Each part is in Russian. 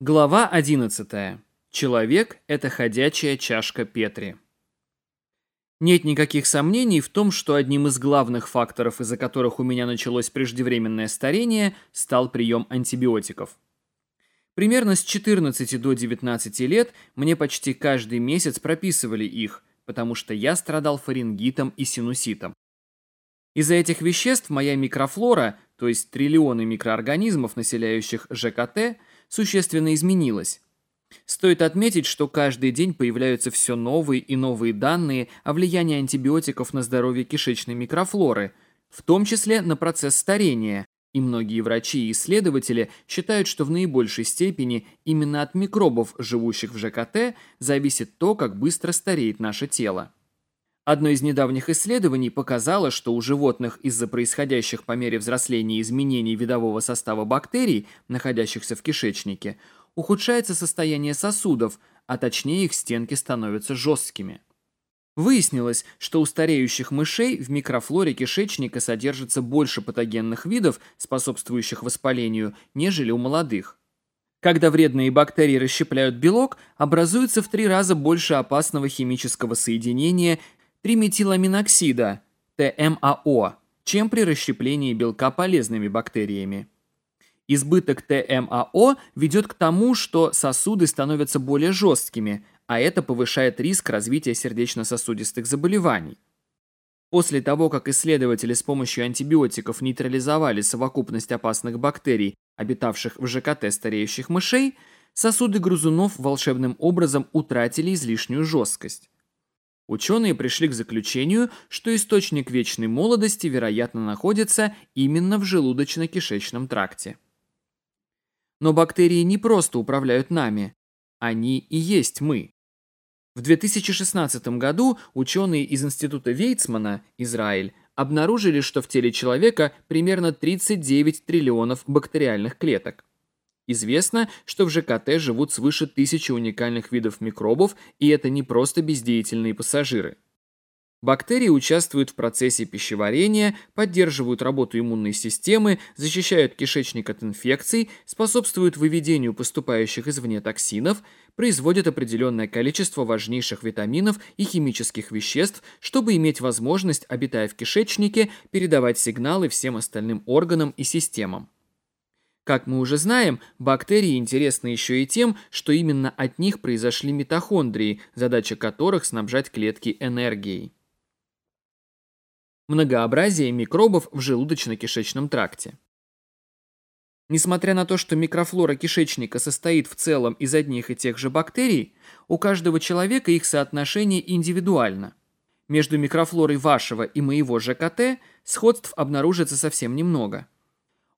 Глава 11. Человек – это ходячая чашка Петри. Нет никаких сомнений в том, что одним из главных факторов, из-за которых у меня началось преждевременное старение, стал прием антибиотиков. Примерно с 14 до 19 лет мне почти каждый месяц прописывали их, потому что я страдал фарингитом и синуситом. Из-за этих веществ моя микрофлора, то есть триллионы микроорганизмов, населяющих ЖКТ – существенно изменилось. Стоит отметить, что каждый день появляются все новые и новые данные о влиянии антибиотиков на здоровье кишечной микрофлоры, в том числе на процесс старения, и многие врачи и исследователи считают, что в наибольшей степени именно от микробов, живущих в ЖКТ, зависит то, как быстро стареет наше тело. Одно из недавних исследований показало, что у животных из-за происходящих по мере взросления изменений видового состава бактерий, находящихся в кишечнике, ухудшается состояние сосудов, а точнее их стенки становятся жесткими. Выяснилось, что у стареющих мышей в микрофлоре кишечника содержится больше патогенных видов, способствующих воспалению, нежели у молодых. Когда вредные бактерии расщепляют белок, образуется в три раза больше опасного химического соединения, триметиламиноксида, ТМАО, чем при расщеплении белка полезными бактериями. Избыток ТМАО ведет к тому, что сосуды становятся более жесткими, а это повышает риск развития сердечно-сосудистых заболеваний. После того, как исследователи с помощью антибиотиков нейтрализовали совокупность опасных бактерий, обитавших в ЖКТ стареющих мышей, сосуды грызунов волшебным образом утратили излишнюю жесткость. Ученые пришли к заключению, что источник вечной молодости, вероятно, находится именно в желудочно-кишечном тракте. Но бактерии не просто управляют нами, они и есть мы. В 2016 году ученые из Института Вейцмана, Израиль, обнаружили, что в теле человека примерно 39 триллионов бактериальных клеток. Известно, что в ЖКТ живут свыше тысячи уникальных видов микробов, и это не просто бездеятельные пассажиры. Бактерии участвуют в процессе пищеварения, поддерживают работу иммунной системы, защищают кишечник от инфекций, способствуют выведению поступающих извне токсинов, производят определенное количество важнейших витаминов и химических веществ, чтобы иметь возможность, обитая в кишечнике, передавать сигналы всем остальным органам и системам. Как мы уже знаем, бактерии интересны еще и тем, что именно от них произошли митохондрии, задача которых снабжать клетки энергией. Многообразие микробов в желудочно-кишечном тракте. Несмотря на то, что микрофлора кишечника состоит в целом из одних и тех же бактерий, у каждого человека их соотношение индивидуально. Между микрофлорой вашего и моего ЖКТ сходств обнаружится совсем немного –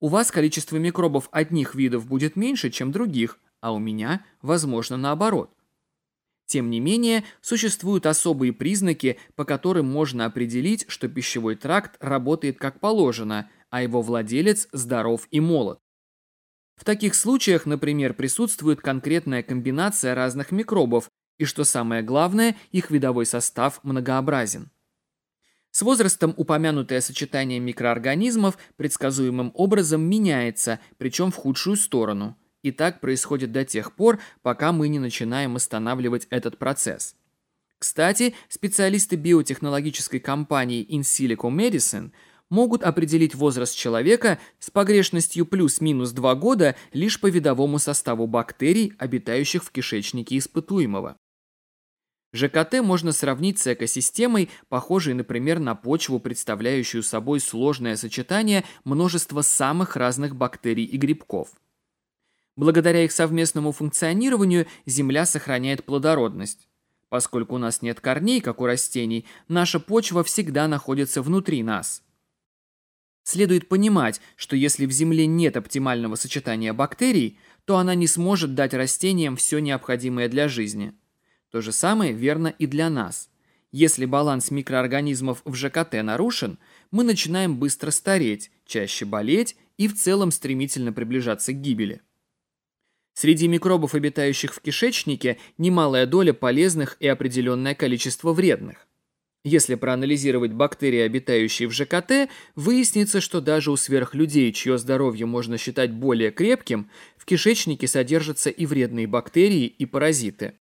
у вас количество микробов одних видов будет меньше, чем других, а у меня, возможно, наоборот. Тем не менее, существуют особые признаки, по которым можно определить, что пищевой тракт работает как положено, а его владелец здоров и молод. В таких случаях, например, присутствует конкретная комбинация разных микробов, и что самое главное, их видовой состав многообразен. С возрастом упомянутое сочетание микроорганизмов предсказуемым образом меняется, причем в худшую сторону. И так происходит до тех пор, пока мы не начинаем останавливать этот процесс. Кстати, специалисты биотехнологической компании InSilico Medicine могут определить возраст человека с погрешностью плюс-минус 2 года лишь по видовому составу бактерий, обитающих в кишечнике испытуемого. ЖКТ можно сравнить с экосистемой, похожей, например, на почву, представляющую собой сложное сочетание множества самых разных бактерий и грибков. Благодаря их совместному функционированию земля сохраняет плодородность. Поскольку у нас нет корней, как у растений, наша почва всегда находится внутри нас. Следует понимать, что если в земле нет оптимального сочетания бактерий, то она не сможет дать растениям все необходимое для жизни – то же самое верно и для нас. Если баланс микроорганизмов в ЖКТ нарушен, мы начинаем быстро стареть, чаще болеть и в целом стремительно приближаться к гибели. Среди микробов, обитающих в кишечнике, немалая доля полезных и определенное количество вредных. Если проанализировать бактерии, обитающие в ЖКТ, выяснится, что даже у сверхлюдей, чье здоровье можно считать более крепким, в кишечнике содержатся и вредные бактерии, и паразиты.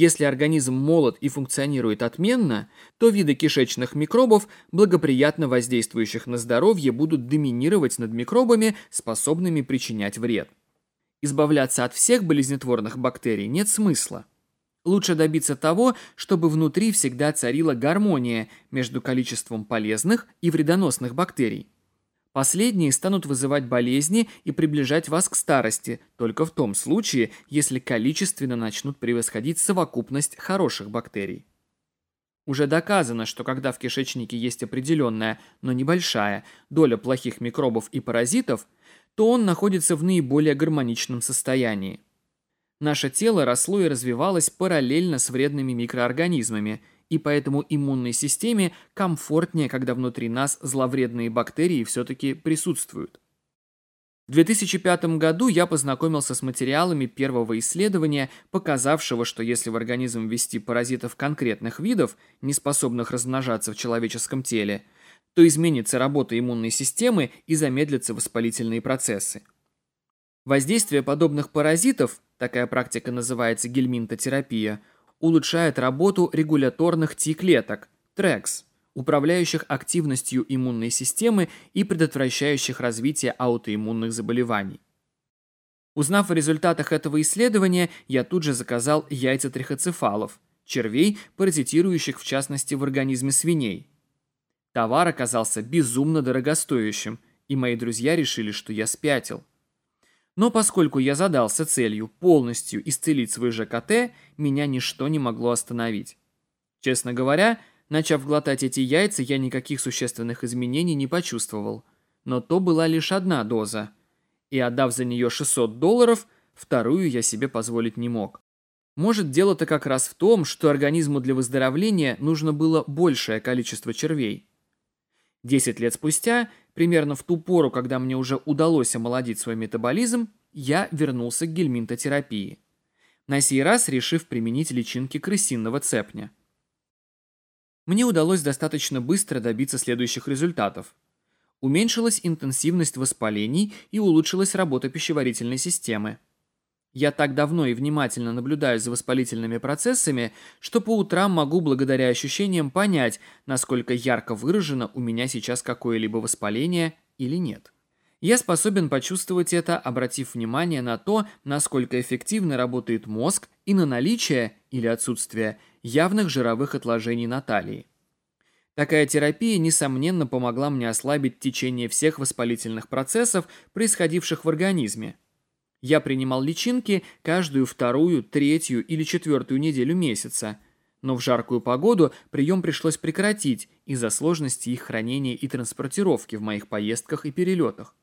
Если организм молод и функционирует отменно, то виды кишечных микробов, благоприятно воздействующих на здоровье, будут доминировать над микробами, способными причинять вред. Избавляться от всех болезнетворных бактерий нет смысла. Лучше добиться того, чтобы внутри всегда царила гармония между количеством полезных и вредоносных бактерий. Последние станут вызывать болезни и приближать вас к старости, только в том случае, если количественно начнут превосходить совокупность хороших бактерий. Уже доказано, что когда в кишечнике есть определенная, но небольшая, доля плохих микробов и паразитов, то он находится в наиболее гармоничном состоянии. Наше тело росло и развивалось параллельно с вредными микроорганизмами – и поэтому иммунной системе комфортнее, когда внутри нас зловредные бактерии все-таки присутствуют. В 2005 году я познакомился с материалами первого исследования, показавшего, что если в организм ввести паразитов конкретных видов, не способных размножаться в человеческом теле, то изменится работа иммунной системы и замедлятся воспалительные процессы. Воздействие подобных паразитов, такая практика называется гельминтотерапия – улучшает работу регуляторных T-клеток, Tregs, управляющих активностью иммунной системы и предотвращающих развитие аутоиммунных заболеваний. Узнав о результатах этого исследования, я тут же заказал яйца трихоцефалов, червей, паразитирующих в частности в организме свиней. Товар оказался безумно дорогостоящим, и мои друзья решили, что я спятил – но поскольку я задался целью полностью исцелить свой ЖКТ, меня ничто не могло остановить. Честно говоря, начав глотать эти яйца, я никаких существенных изменений не почувствовал. Но то была лишь одна доза. И отдав за нее 600 долларов, вторую я себе позволить не мог. Может, дело-то как раз в том, что организму для выздоровления нужно было большее количество червей. Десять лет спустя Примерно в ту пору, когда мне уже удалось омолодить свой метаболизм, я вернулся к гельминтотерапии. На сей раз решив применить личинки крысиного цепня. Мне удалось достаточно быстро добиться следующих результатов. Уменьшилась интенсивность воспалений и улучшилась работа пищеварительной системы. Я так давно и внимательно наблюдаю за воспалительными процессами, что по утрам могу благодаря ощущениям понять, насколько ярко выражено у меня сейчас какое-либо воспаление или нет. Я способен почувствовать это, обратив внимание на то, насколько эффективно работает мозг и на наличие или отсутствие явных жировых отложений на талии. Такая терапия, несомненно, помогла мне ослабить течение всех воспалительных процессов, происходивших в организме – я принимал личинки каждую вторую, третью или четвертую неделю месяца. Но в жаркую погоду прием пришлось прекратить из-за сложности их хранения и транспортировки в моих поездках и перелетах.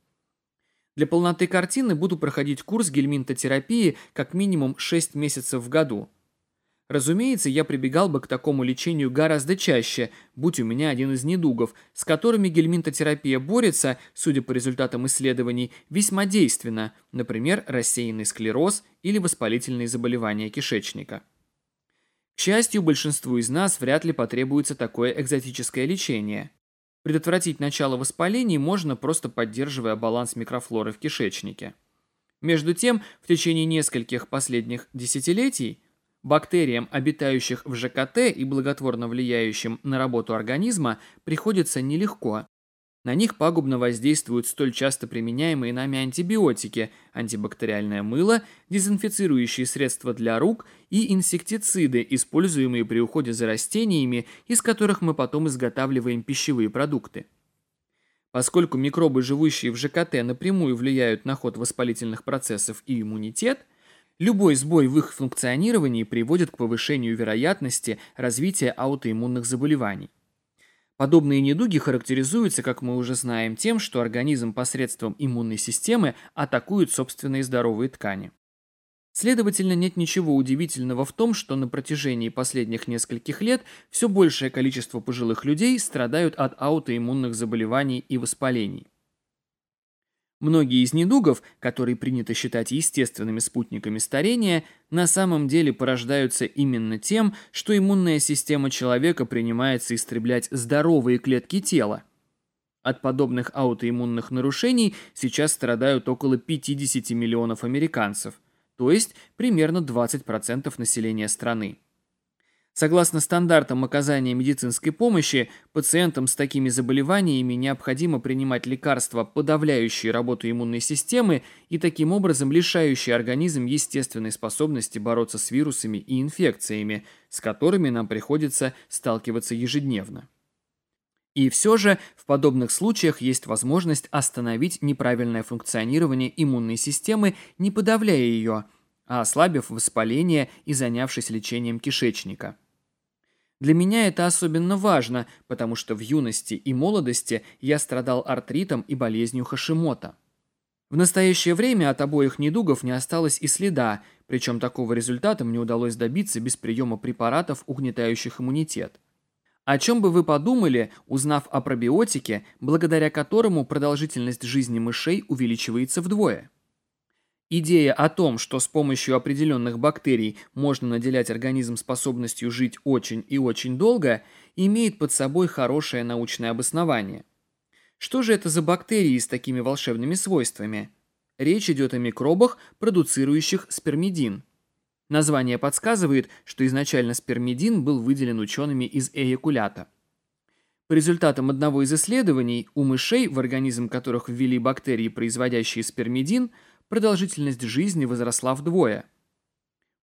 Для полноты картины буду проходить курс гельминтотерапии как минимум 6 месяцев в году – Разумеется, я прибегал бы к такому лечению гораздо чаще, будь у меня один из недугов, с которыми гельминтотерапия борется, судя по результатам исследований, весьма действенно, например, рассеянный склероз или воспалительные заболевания кишечника. К счастью, большинству из нас вряд ли потребуется такое экзотическое лечение. Предотвратить начало воспалений можно, просто поддерживая баланс микрофлоры в кишечнике. Между тем, в течение нескольких последних десятилетий – Бактериям, обитающих в ЖКТ и благотворно влияющим на работу организма, приходится нелегко. На них пагубно воздействуют столь часто применяемые нами антибиотики, антибактериальное мыло, дезинфицирующие средства для рук и инсектициды, используемые при уходе за растениями, из которых мы потом изготавливаем пищевые продукты. Поскольку микробы, живущие в ЖКТ, напрямую влияют на ход воспалительных процессов и иммунитет – Любой сбой в их функционировании приводит к повышению вероятности развития аутоиммунных заболеваний. Подобные недуги характеризуются, как мы уже знаем, тем, что организм посредством иммунной системы атакует собственные здоровые ткани. Следовательно, нет ничего удивительного в том, что на протяжении последних нескольких лет все большее количество пожилых людей страдают от аутоиммунных заболеваний и воспалений. Многие из недугов, которые принято считать естественными спутниками старения, на самом деле порождаются именно тем, что иммунная система человека принимается истреблять здоровые клетки тела. От подобных аутоиммунных нарушений сейчас страдают около 50 миллионов американцев, то есть примерно 20% населения страны. Согласно стандартам оказания медицинской помощи, пациентам с такими заболеваниями необходимо принимать лекарства, подавляющие работу иммунной системы и таким образом лишающие организм естественной способности бороться с вирусами и инфекциями, с которыми нам приходится сталкиваться ежедневно. И все же в подобных случаях есть возможность остановить неправильное функционирование иммунной системы, не подавляя ее, а ослабив воспаление и занявшись лечением кишечника. Для меня это особенно важно, потому что в юности и молодости я страдал артритом и болезнью Хашимота. В настоящее время от обоих недугов не осталось и следа, причем такого результата мне удалось добиться без приема препаратов, угнетающих иммунитет. О чем бы вы подумали, узнав о пробиотике, благодаря которому продолжительность жизни мышей увеличивается вдвое? Идея о том, что с помощью определенных бактерий можно наделять организм способностью жить очень и очень долго, имеет под собой хорошее научное обоснование. Что же это за бактерии с такими волшебными свойствами? Речь идет о микробах, продуцирующих спермидин. Название подсказывает, что изначально спермидин был выделен учеными из эякулята. По результатам одного из исследований у мышей, в организм которых ввели бактерии, производящие спермидин – продолжительность жизни возросла вдвое.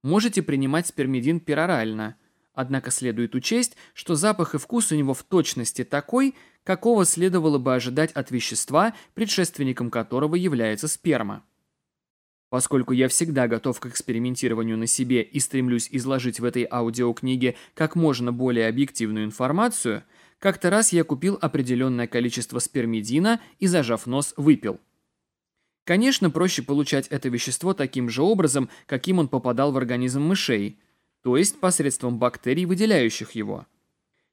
Можете принимать спермидин перорально, однако следует учесть, что запах и вкус у него в точности такой, какого следовало бы ожидать от вещества, предшественником которого является сперма. Поскольку я всегда готов к экспериментированию на себе и стремлюсь изложить в этой аудиокниге как можно более объективную информацию, как-то раз я купил определенное количество спермидина и, зажав нос, выпил. Конечно, проще получать это вещество таким же образом, каким он попадал в организм мышей, то есть посредством бактерий, выделяющих его.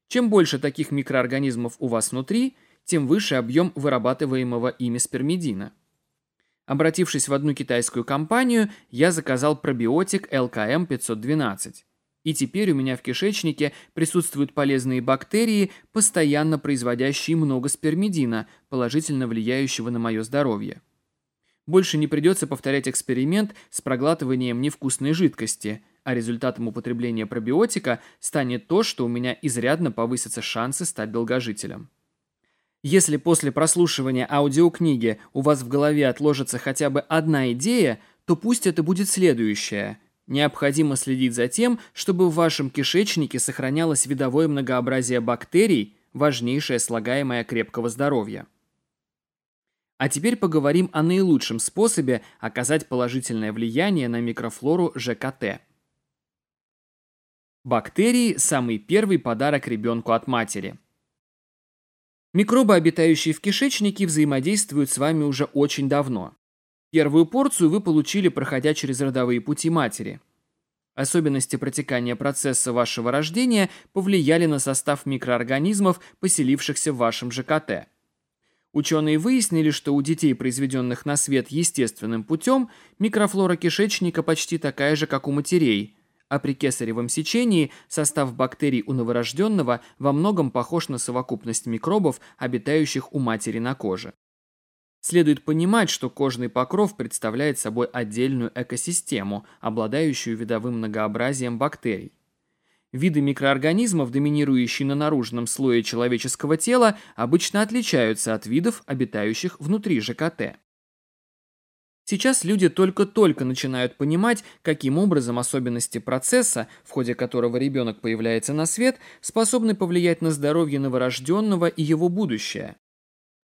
Чем больше таких микроорганизмов у вас внутри, тем выше объем вырабатываемого ими спермидина. Обратившись в одну китайскую компанию, я заказал пробиотик ЛКМ-512. И теперь у меня в кишечнике присутствуют полезные бактерии, постоянно производящие много спермидина, положительно влияющего на мое здоровье. Больше не придется повторять эксперимент с проглатыванием невкусной жидкости, а результатом употребления пробиотика станет то, что у меня изрядно повысятся шансы стать долгожителем. Если после прослушивания аудиокниги у вас в голове отложится хотя бы одна идея, то пусть это будет следующая. Необходимо следить за тем, чтобы в вашем кишечнике сохранялось видовое многообразие бактерий, важнейшее слагаемое крепкого здоровья. А теперь поговорим о наилучшем способе оказать положительное влияние на микрофлору ЖКТ. Бактерии – самый первый подарок ребенку от матери. Микробы, обитающие в кишечнике, взаимодействуют с вами уже очень давно. Первую порцию вы получили, проходя через родовые пути матери. Особенности протекания процесса вашего рождения повлияли на состав микроорганизмов, поселившихся в вашем ЖКТ. Ученые выяснили, что у детей, произведенных на свет естественным путем, микрофлора кишечника почти такая же, как у матерей, а при кесаревом сечении состав бактерий у новорожденного во многом похож на совокупность микробов, обитающих у матери на коже. Следует понимать, что кожный покров представляет собой отдельную экосистему, обладающую видовым многообразием бактерий. Виды микроорганизмов, доминирующие на наружном слое человеческого тела, обычно отличаются от видов, обитающих внутри ЖКТ. Сейчас люди только-только начинают понимать, каким образом особенности процесса, в ходе которого ребенок появляется на свет, способны повлиять на здоровье новорожденного и его будущее.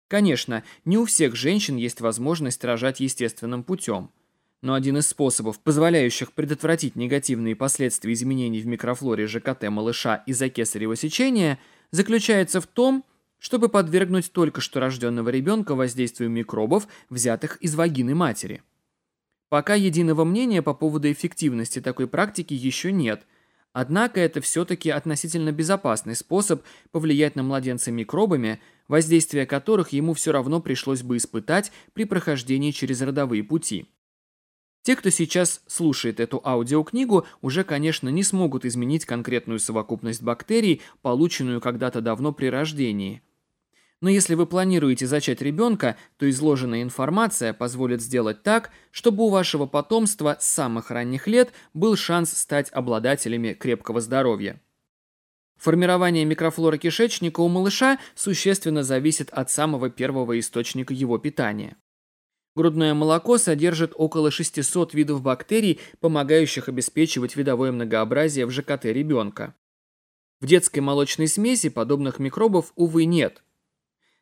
Конечно, не у всех женщин есть возможность рожать естественным путем – но один из способов, позволяющих предотвратить негативные последствия изменений в микрофлоре ЖКТ малыша из-за кесарево сечения, заключается в том, чтобы подвергнуть только что рожденного ребенка воздействию микробов, взятых из вагины матери. Пока единого мнения по поводу эффективности такой практики еще нет, однако это все-таки относительно безопасный способ повлиять на младенца микробами, воздействие которых ему все равно пришлось бы испытать при прохождении через родовые пути. Те, кто сейчас слушает эту аудиокнигу, уже, конечно, не смогут изменить конкретную совокупность бактерий, полученную когда-то давно при рождении. Но если вы планируете зачать ребенка, то изложенная информация позволит сделать так, чтобы у вашего потомства с самых ранних лет был шанс стать обладателями крепкого здоровья. Формирование микрофлоры кишечника у малыша существенно зависит от самого первого источника его питания. Грудное молоко содержит около 600 видов бактерий, помогающих обеспечивать видовое многообразие в ЖКТ ребенка. В детской молочной смеси подобных микробов, увы, нет.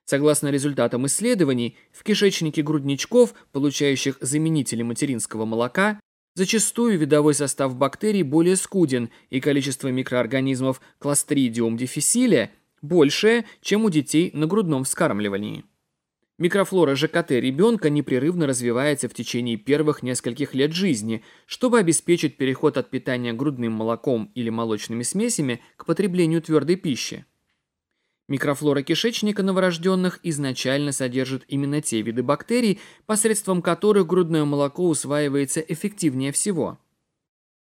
Согласно результатам исследований, в кишечнике грудничков, получающих заменители материнского молока, зачастую видовой состав бактерий более скуден и количество микроорганизмов Clostridium difficile большее, чем у детей на грудном вскармливании. Микрофлора ЖКТ ребенка непрерывно развивается в течение первых нескольких лет жизни, чтобы обеспечить переход от питания грудным молоком или молочными смесями к потреблению твердой пищи. Микрофлора кишечника новорожденных изначально содержит именно те виды бактерий, посредством которых грудное молоко усваивается эффективнее всего.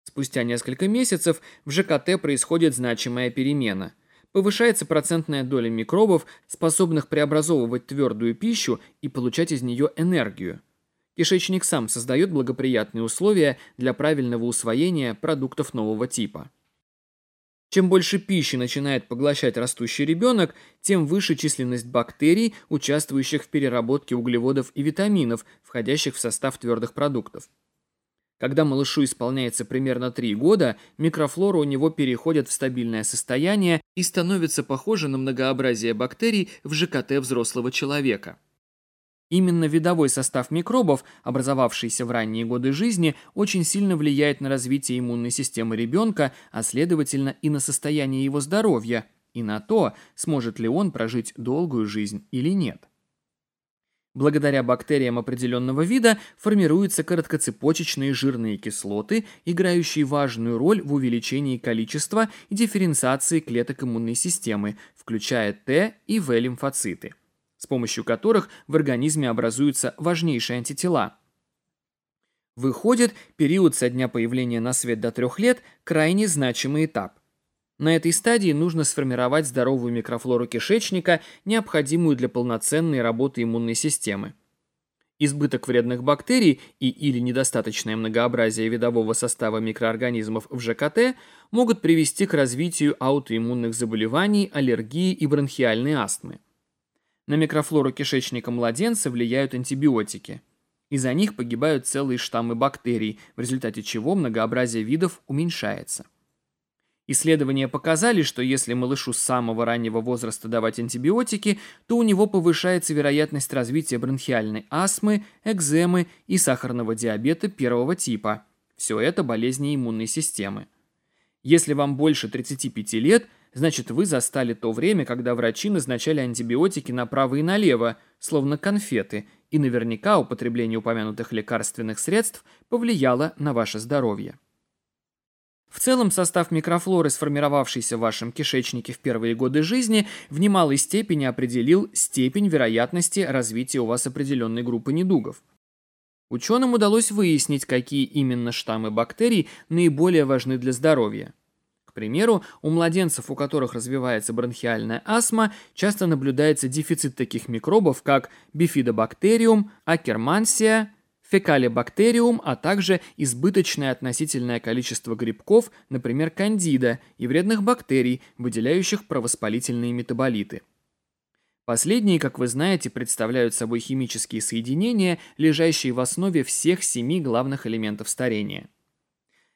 Спустя несколько месяцев в ЖКТ происходит значимая перемена – повышается процентная доля микробов, способных преобразовывать твердую пищу и получать из нее энергию. Кишечник сам создает благоприятные условия для правильного усвоения продуктов нового типа. Чем больше пищи начинает поглощать растущий ребенок, тем выше численность бактерий, участвующих в переработке углеводов и витаминов, входящих в состав твердых продуктов. Когда малышу исполняется примерно 3 года, микрофлора у него переходит в стабильное состояние и становится похожа на многообразие бактерий в ЖКТ взрослого человека. Именно видовой состав микробов, образовавшийся в ранние годы жизни, очень сильно влияет на развитие иммунной системы ребенка, а следовательно и на состояние его здоровья, и на то, сможет ли он прожить долгую жизнь или нет. Благодаря бактериям определенного вида формируются короткоцепочечные жирные кислоты, играющие важную роль в увеличении количества и дифференциации клеток иммунной системы, включая Т и В лимфоциты, с помощью которых в организме образуются важнейшие антитела. Выходит, период со дня появления на свет до трех лет – крайне значимый этап. На этой стадии нужно сформировать здоровую микрофлору кишечника, необходимую для полноценной работы иммунной системы. Избыток вредных бактерий и или недостаточное многообразие видового состава микроорганизмов в ЖКТ могут привести к развитию аутоиммунных заболеваний, аллергии и бронхиальной астмы. На микрофлору кишечника младенца влияют антибиотики. Из-за них погибают целые штаммы бактерий, в результате чего многообразие видов уменьшается. Исследования показали, что если малышу с самого раннего возраста давать антибиотики, то у него повышается вероятность развития бронхиальной астмы, экземы и сахарного диабета первого типа. Все это болезни иммунной системы. Если вам больше 35 лет, значит вы застали то время, когда врачи назначали антибиотики направо и налево, словно конфеты, и наверняка употребление упомянутых лекарственных средств повлияло на ваше здоровье. В целом состав микрофлоры, сформировавшейся в вашем кишечнике в первые годы жизни, в немалой степени определил степень вероятности развития у вас определенной группы недугов. Ученым удалось выяснить, какие именно штаммы бактерий наиболее важны для здоровья. К примеру, у младенцев, у которых развивается бронхиальная астма, часто наблюдается дефицит таких микробов, как бифидобактериум, акермансия, фекалибактериум, а также избыточное относительное количество грибков, например, кандида и вредных бактерий, выделяющих провоспалительные метаболиты. Последние, как вы знаете, представляют собой химические соединения, лежащие в основе всех семи главных элементов старения.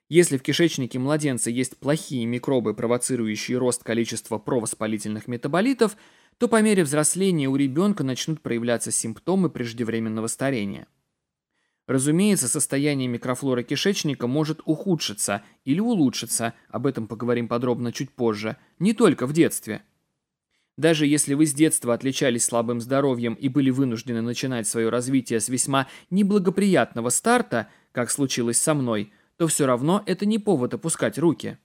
Если в кишечнике младенца есть плохие микробы, провоцирующие рост количества провоспалительных метаболитов, то по мере взросления у ребенка начнут проявляться симптомы преждевременного старения – Разумеется, состояние микрофлоры кишечника может ухудшиться или улучшиться, об этом поговорим подробно чуть позже, не только в детстве. Даже если вы с детства отличались слабым здоровьем и были вынуждены начинать свое развитие с весьма неблагоприятного старта, как случилось со мной, то все равно это не повод опускать руки.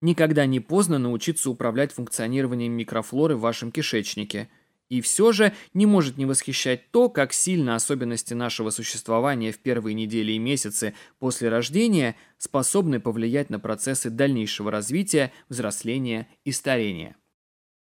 Никогда не поздно научиться управлять функционированием микрофлоры в вашем кишечнике – и все же не может не восхищать то, как сильно особенности нашего существования в первые недели и месяцы после рождения способны повлиять на процессы дальнейшего развития, взросления и старения.